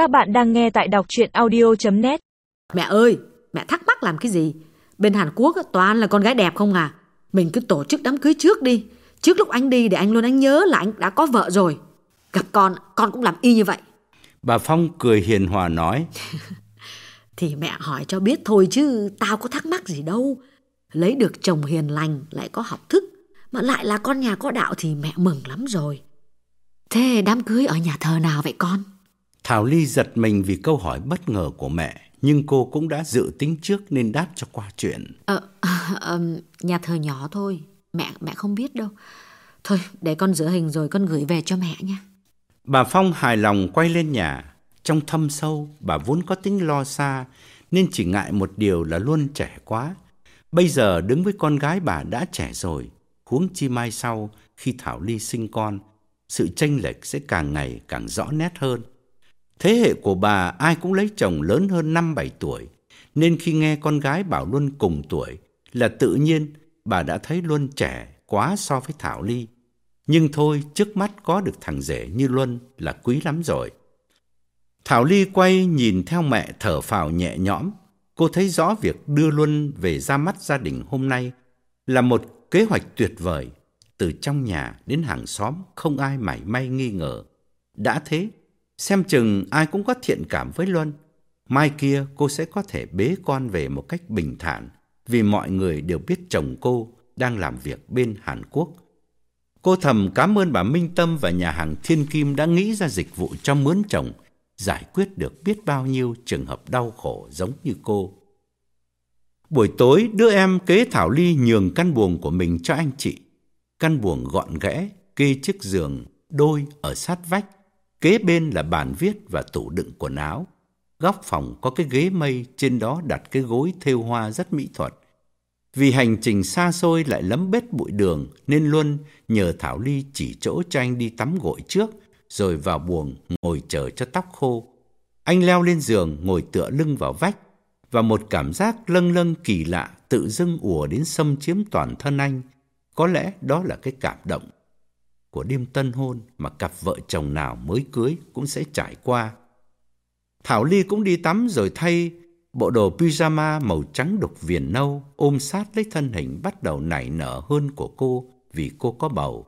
Các bạn đang nghe tại đọc chuyện audio.net Mẹ ơi, mẹ thắc mắc làm cái gì? Bên Hàn Quốc toàn là con gái đẹp không à? Mình cứ tổ chức đám cưới trước đi. Trước lúc anh đi để anh luôn anh nhớ là anh đã có vợ rồi. Gặp con, con cũng làm y như vậy. Bà Phong cười hiền hòa nói. Thì mẹ hỏi cho biết thôi chứ tao có thắc mắc gì đâu. Lấy được chồng hiền lành lại có học thức. Mà lại là con nhà có đạo thì mẹ mừng lắm rồi. Thế đám cưới ở nhà thờ nào vậy con? Thảo Ly giật mình vì câu hỏi bất ngờ của mẹ, nhưng cô cũng đã dự tính trước nên đáp cho qua chuyện. Ờ, ờ, nhà thờ nhỏ thôi. Mẹ mẹ không biết đâu. Thôi, để con rửa hình rồi con gửi về cho mẹ nha. Bà Phong hài lòng quay lên nhà. Trong thâm sâu, bà vốn có tính lo xa, nên chỉ ngại một điều là luôn trẻ quá. Bây giờ đứng với con gái bà đã trẻ rồi, huống chi mai sau khi Thảo Ly sinh con, sự chênh lệch sẽ càng ngày càng rõ nét hơn. Thế hệ của bà ai cũng lấy chồng lớn hơn 5-7 tuổi, nên khi nghe con gái bảo Luân cùng tuổi là tự nhiên bà đã thấy Luân trẻ quá so với Thảo Ly. Nhưng thôi, trước mắt có được thằng rể như Luân là quý lắm rồi. Thảo Ly quay nhìn theo mẹ thở phào nhẹ nhõm. Cô thấy rõ việc đưa Luân về ra mắt gia đình hôm nay là một kế hoạch tuyệt vời. Từ trong nhà đến hàng xóm không ai mảy may nghi ngờ. Đã thế, xem chừng ai cũng có thiện cảm với Luân. Mai kia cô sẽ có thể bế con về một cách bình thản vì mọi người đều biết chồng cô đang làm việc bên Hàn Quốc. Cô thầm cảm ơn bà Minh Tâm và nhà hàng Thiên Kim đã nghĩ ra dịch vụ cho mướn chồng, giải quyết được biết bao nhiêu trường hợp đau khổ giống như cô. Buổi tối, đứa em kế Thảo Ly nhường căn buồng của mình cho anh chị. Căn buồng gọn ghẽ, kê chiếc giường, đôi ở sát vách. Kế bên là bàn viết và tủ đựng quần áo. Góc phòng có cái ghế mây, trên đó đặt cái gối thêu hoa rất mỹ thuật. Vì hành trình xa xôi lại lấm bết bụi đường nên Luân nhờ Thảo Ly chỉ chỗ cho anh đi tắm gội trước rồi vào buồng ngồi chờ cho tóc khô. Anh leo lên giường ngồi tựa lưng vào vách và một cảm giác lâng lâng kỳ lạ tự dưng ùa đến xâm chiếm toàn thân anh. Có lẽ đó là cái cảm động của đêm tân hôn mà cặp vợ chồng nào mới cưới cũng sẽ trải qua. Thảo Ly cũng đi tắm rồi thay Bộ đồ pyjama màu trắng đục viền nâu ôm sát lấy thân hình bắt đầu nảy nở hơn của cô vì cô có bầu.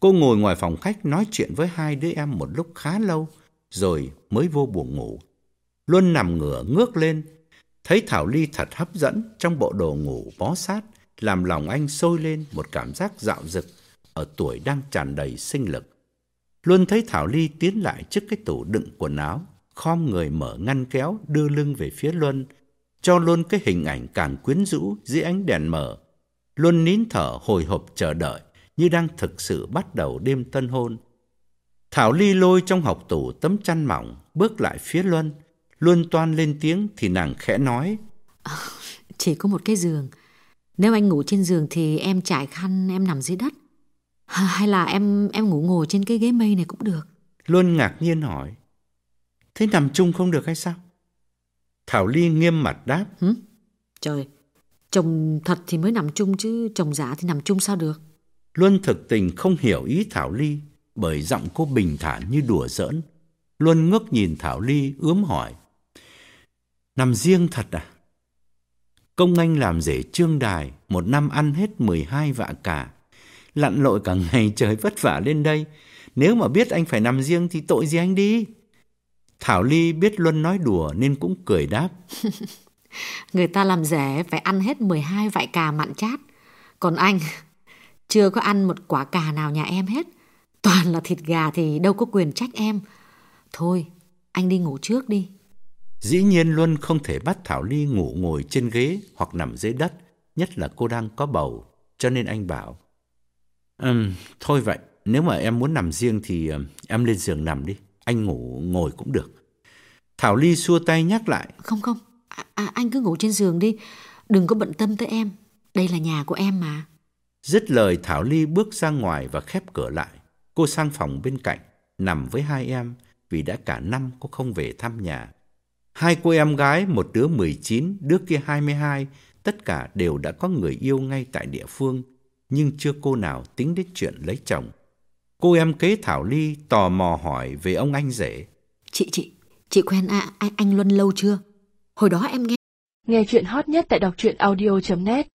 Cô ngồi ngoài phòng khách nói chuyện với hai đứa em một lúc khá lâu rồi mới vô buồng ngủ. Luân nằm ngửa ngước lên, thấy Thảo Ly thật hấp dẫn trong bộ đồ ngủ bó sát, làm lòng anh sôi lên một cảm giác dạo dực ở tuổi đang tràn đầy sinh lực. Luân thấy Thảo Ly tiến lại trước cái tủ đựng quần áo, khom người mở ngăn kéo đưa lưng về phía Luân, cho Luân cái hình ảnh càng quyến rũ dưới ánh đèn mở. Luân nín thở hồi hộp chờ đợi như đang thực sự bắt đầu đêm tân hôn. Thảo Ly lôi trong học tủ tấm chăn mỏng, bước lại phía Luân. Luân toan lên tiếng thì nàng khẽ nói. Ờ, chỉ có một cái giường. Nếu anh ngủ trên giường thì em trải khăn em nằm dưới đất. Hay là em em ngủ ngồi trên cái ghế mây này cũng được. Luân ngạc nhiên hỏi. Thế nằm chung không được hay sao? Thảo Ly nghiêm mặt đáp. Hử? Trời, chồng thật thì mới nằm chung chứ chồng giả thì nằm chung sao được? Luân thực tình không hiểu ý Thảo Ly bởi giọng cô bình thản như đùa giỡn. Luân ngước nhìn Thảo Ly ướm hỏi. Nằm riêng thật à? Công anh làm rể trương đài, một năm ăn hết 12 vạ cả. Lặn lội cả ngày trời vất vả lên đây. Nếu mà biết anh phải nằm riêng thì tội gì anh đi? Thảo Ly biết Luân nói đùa nên cũng cười đáp. Người ta làm rẻ phải ăn hết 12 vại cà mặn chát. Còn anh, chưa có ăn một quả cà nào nhà em hết. Toàn là thịt gà thì đâu có quyền trách em. Thôi, anh đi ngủ trước đi. Dĩ nhiên Luân không thể bắt Thảo Ly ngủ ngồi trên ghế hoặc nằm dưới đất, nhất là cô đang có bầu, cho nên anh bảo. Um, thôi vậy, nếu mà em muốn nằm riêng thì um, em lên giường nằm đi anh ngủ ngồi cũng được. Thảo Ly xua tay nhắc lại. Không không, à, à, anh cứ ngủ trên giường đi, đừng có bận tâm tới em, đây là nhà của em mà. Dứt lời Thảo Ly bước ra ngoài và khép cửa lại. Cô sang phòng bên cạnh, nằm với hai em vì đã cả năm cô không về thăm nhà. Hai cô em gái, một đứa 19, đứa kia 22, tất cả đều đã có người yêu ngay tại địa phương, nhưng chưa cô nào tính đến chuyện lấy chồng. Cô em kế Thảo Ly tò mò hỏi về ông anh rể. Chị, chị, Chị quen à, anh, anh Luân lâu chưa? Hồi đó em nghe Nghe chuyện hot nhất tại đọc truyện audio.net